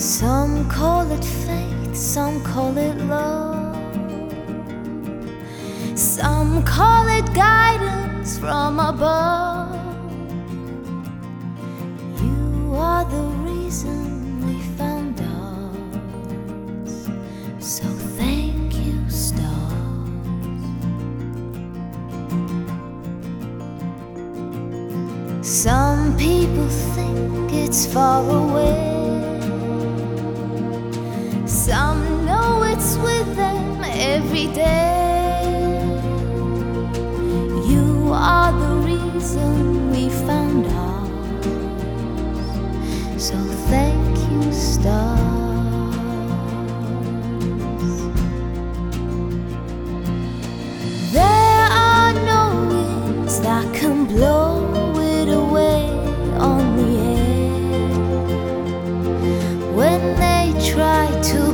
Some call it faith, some call it love. Some call it guidance from above. You are the reason we found us. So thank you, stars. Some people think it's far away. Every day. You are the reason we found ours. So thank you, stars. There are no winds that can blow it away on the air. When they try to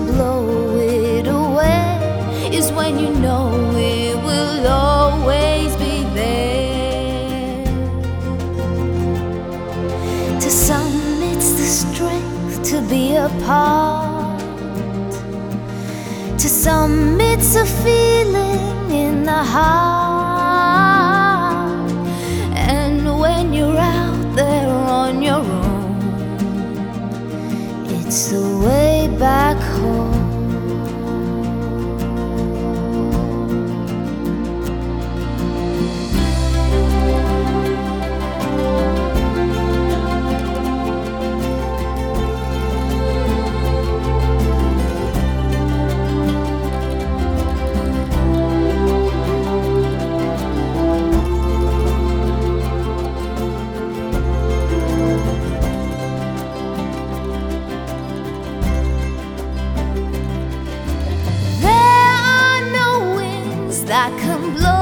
when you know it will always be there. To some, it's the strength to be apart. To some, it's a feeling in the heart. That can blow